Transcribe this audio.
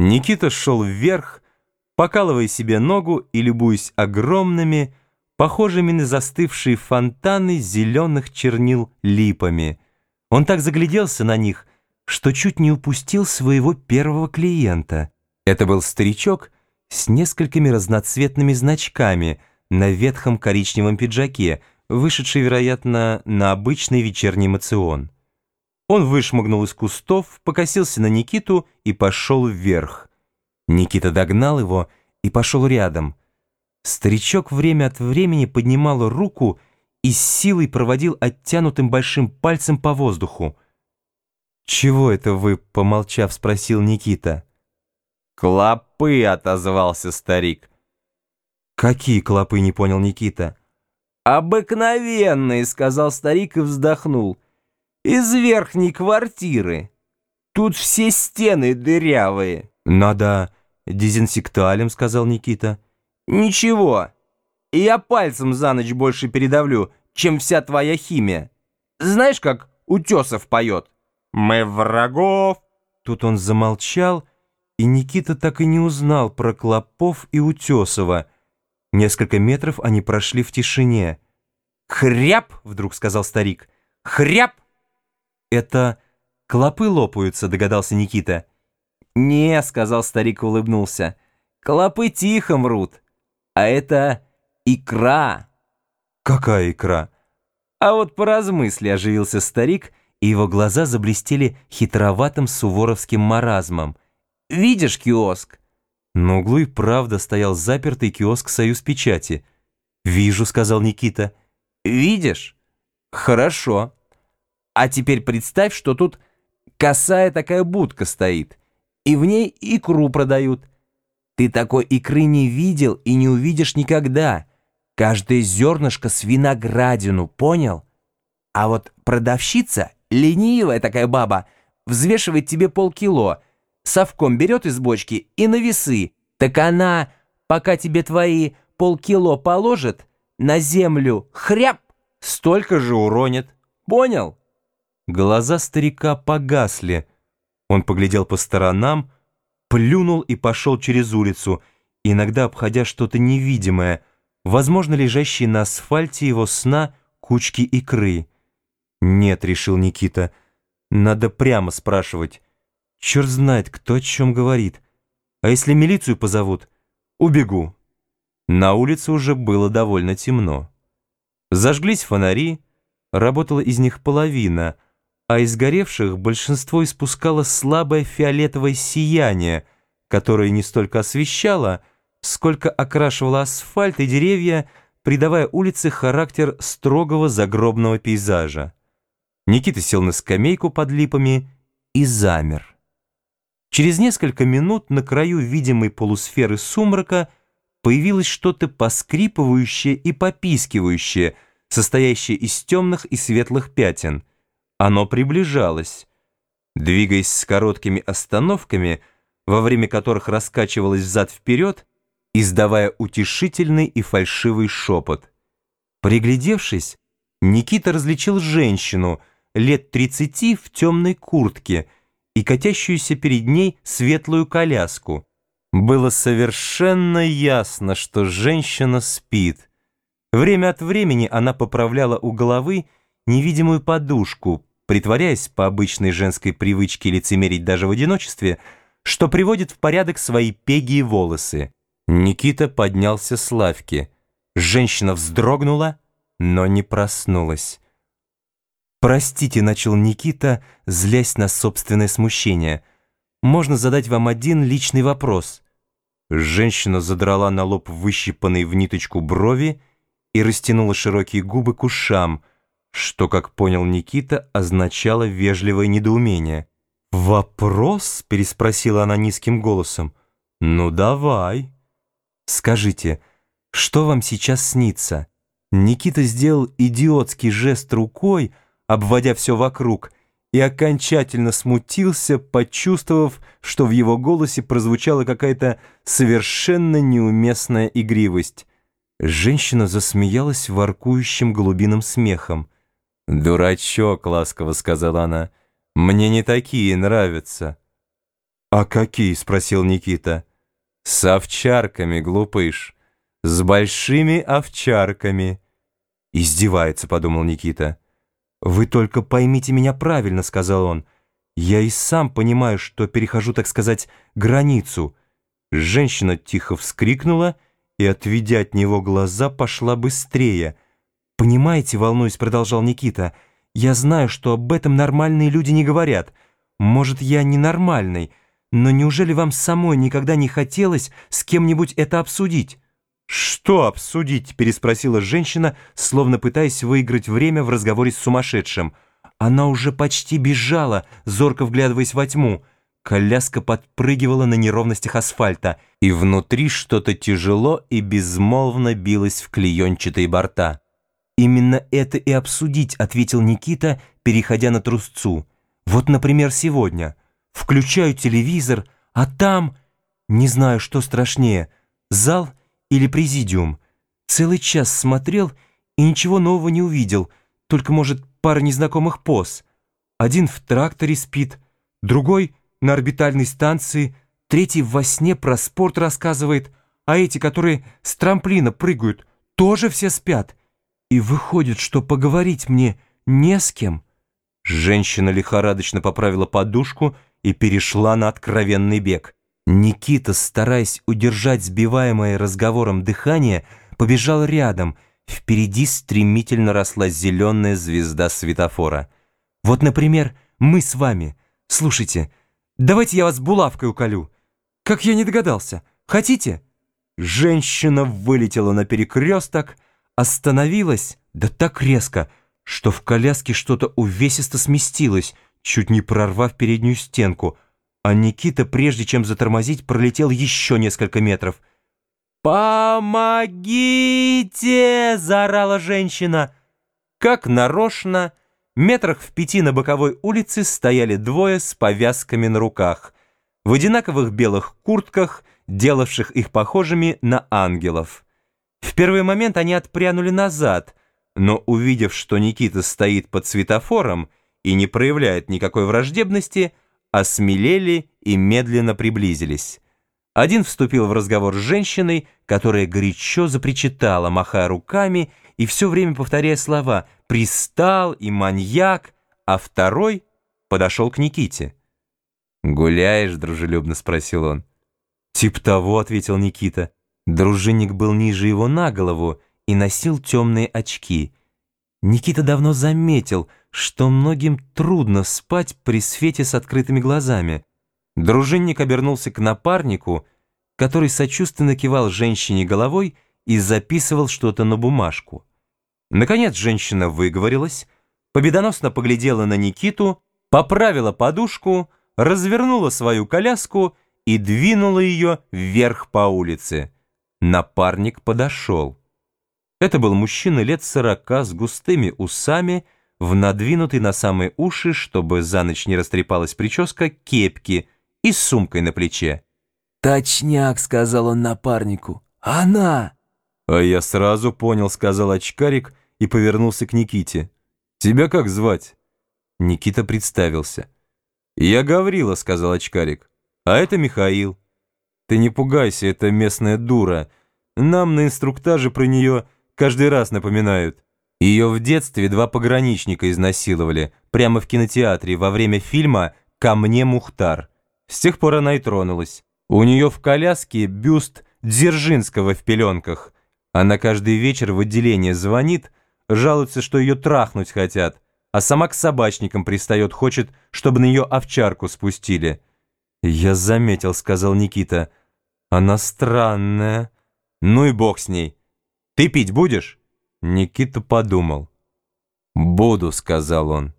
Никита шел вверх, покалывая себе ногу и любуясь огромными, похожими на застывшие фонтаны зеленых чернил липами. Он так загляделся на них, что чуть не упустил своего первого клиента. Это был старичок с несколькими разноцветными значками на ветхом коричневом пиджаке, вышедший, вероятно, на обычный вечерний мацион. Он вышмыгнул из кустов, покосился на Никиту и пошел вверх. Никита догнал его и пошел рядом. Старичок время от времени поднимал руку и с силой проводил оттянутым большим пальцем по воздуху. «Чего это вы?» — помолчав, спросил Никита. «Клопы!» — отозвался старик. «Какие клопы?» — не понял Никита. «Обыкновенные!» — сказал старик и вздохнул из верхней квартиры. Тут все стены дырявые». «Надо дезинсекталем», — сказал Никита. «Ничего, я пальцем за ночь больше передавлю, чем вся твоя химия. Знаешь, как Утесов поет? Мы врагов!» Тут он замолчал, и Никита так и не узнал про Клопов и Утесова. Несколько метров они прошли в тишине. «Хряп!» — вдруг сказал старик. «Хряп!» «Это клопы лопаются», — догадался Никита. «Не», — сказал старик и улыбнулся. «Клопы тихо мрут, а это икра». «Какая икра?» «А вот поразмысли», — оживился старик, и его глаза заблестели хитроватым суворовским маразмом. «Видишь киоск?» На углу и правда стоял запертый киоск «Союз печати». «Вижу», — сказал Никита. «Видишь? Хорошо». А теперь представь, что тут косая такая будка стоит, и в ней икру продают. Ты такой икры не видел и не увидишь никогда. Каждое зернышко с виноградину, понял? А вот продавщица, ленивая такая баба, взвешивает тебе полкило, совком берет из бочки и на весы. Так она, пока тебе твои полкило положит, на землю хряп, столько же уронит. Понял? Глаза старика погасли. Он поглядел по сторонам, плюнул и пошел через улицу, иногда обходя что-то невидимое, возможно, лежащие на асфальте его сна кучки икры. «Нет», — решил Никита, — «надо прямо спрашивать. Черт знает, кто о чем говорит. А если милицию позовут? Убегу». На улице уже было довольно темно. Зажглись фонари, работала из них половина — а из горевших большинство испускало слабое фиолетовое сияние, которое не столько освещало, сколько окрашивало асфальт и деревья, придавая улице характер строгого загробного пейзажа. Никита сел на скамейку под липами и замер. Через несколько минут на краю видимой полусферы сумрака появилось что-то поскрипывающее и попискивающее, состоящее из темных и светлых пятен — оно приближалось. Двигаясь с короткими остановками, во время которых раскачивалось взад-вперед, издавая утешительный и фальшивый шепот. Приглядевшись, Никита различил женщину лет тридцати в темной куртке и катящуюся перед ней светлую коляску. Было совершенно ясно, что женщина спит. Время от времени она поправляла у головы невидимую подушку, притворяясь по обычной женской привычке лицемерить даже в одиночестве, что приводит в порядок свои пеги и волосы. Никита поднялся с лавки. Женщина вздрогнула, но не проснулась. «Простите», — начал Никита, злясь на собственное смущение. «Можно задать вам один личный вопрос?» Женщина задрала на лоб выщипанные в ниточку брови и растянула широкие губы к ушам — что, как понял Никита, означало вежливое недоумение. «Вопрос?» — переспросила она низким голосом. «Ну, давай». «Скажите, что вам сейчас снится?» Никита сделал идиотский жест рукой, обводя все вокруг, и окончательно смутился, почувствовав, что в его голосе прозвучала какая-то совершенно неуместная игривость. Женщина засмеялась воркующим голубиным смехом. «Дурачок», — ласково сказала она, — «мне не такие нравятся». «А какие?» — спросил Никита. «С овчарками, глупыш, с большими овчарками». «Издевается», — подумал Никита. «Вы только поймите меня правильно», — сказал он. «Я и сам понимаю, что перехожу, так сказать, границу». Женщина тихо вскрикнула и, отведя от него глаза, пошла быстрее. «Понимаете, волнуюсь», — продолжал Никита, — «я знаю, что об этом нормальные люди не говорят. Может, я ненормальный, но неужели вам самой никогда не хотелось с кем-нибудь это обсудить?» «Что обсудить?» — переспросила женщина, словно пытаясь выиграть время в разговоре с сумасшедшим. Она уже почти бежала, зорко вглядываясь во тьму. Коляска подпрыгивала на неровностях асфальта, и внутри что-то тяжело и безмолвно билось в клеенчатые борта. «Именно это и обсудить», — ответил Никита, переходя на трусцу. «Вот, например, сегодня. Включаю телевизор, а там... Не знаю, что страшнее, зал — или президиум. Целый час смотрел и ничего нового не увидел, только, может, пара незнакомых поз. Один в тракторе спит, другой на орбитальной станции, третий во сне про спорт рассказывает, а эти, которые с трамплина прыгают, тоже все спят. И выходит, что поговорить мне не с кем. Женщина лихорадочно поправила подушку и перешла на откровенный бег. Никита, стараясь удержать сбиваемое разговором дыхание, побежал рядом. Впереди стремительно росла зеленая звезда светофора. Вот, например, мы с вами. Слушайте, давайте я вас булавкой уколю. Как я не догадался. Хотите? Женщина вылетела на перекресток, остановилась, да так резко, что в коляске что-то увесисто сместилось, чуть не прорвав переднюю стенку — а Никита, прежде чем затормозить, пролетел еще несколько метров. «Помогите!» — заорала женщина. Как нарочно, метрах в пяти на боковой улице стояли двое с повязками на руках, в одинаковых белых куртках, делавших их похожими на ангелов. В первый момент они отпрянули назад, но, увидев, что Никита стоит под светофором и не проявляет никакой враждебности, осмелели и медленно приблизились. Один вступил в разговор с женщиной, которая горячо запричитала, махая руками и все время повторяя слова «пристал» и «маньяк», а второй подошел к Никите. «Гуляешь?» — дружелюбно спросил он. «Тип того», — ответил Никита. Дружинник был ниже его на голову и носил темные очки — Никита давно заметил, что многим трудно спать при свете с открытыми глазами. Дружинник обернулся к напарнику, который сочувственно кивал женщине головой и записывал что-то на бумажку. Наконец женщина выговорилась, победоносно поглядела на Никиту, поправила подушку, развернула свою коляску и двинула ее вверх по улице. Напарник подошел. Это был мужчина лет сорока с густыми усами, в надвинутой на самые уши, чтобы за ночь не растрепалась прическа, кепки и с сумкой на плече. «Точняк», — сказал он напарнику. «Она!» «А я сразу понял», — сказал очкарик и повернулся к Никите. «Тебя как звать?» Никита представился. «Я Гаврила», — сказал очкарик. «А это Михаил». «Ты не пугайся, это местная дура. Нам на инструктаже про нее...» каждый раз напоминают. Ее в детстве два пограничника изнасиловали, прямо в кинотеатре, во время фильма «Ко мне Мухтар». С тех пор она и тронулась. У нее в коляске бюст Дзержинского в пеленках. Она каждый вечер в отделение звонит, жалуется, что ее трахнуть хотят, а сама к собачникам пристает, хочет, чтобы на нее овчарку спустили. «Я заметил», — сказал Никита. «Она странная. Ну и бог с ней». Ты пить будешь?» Никита подумал. «Буду», — сказал он.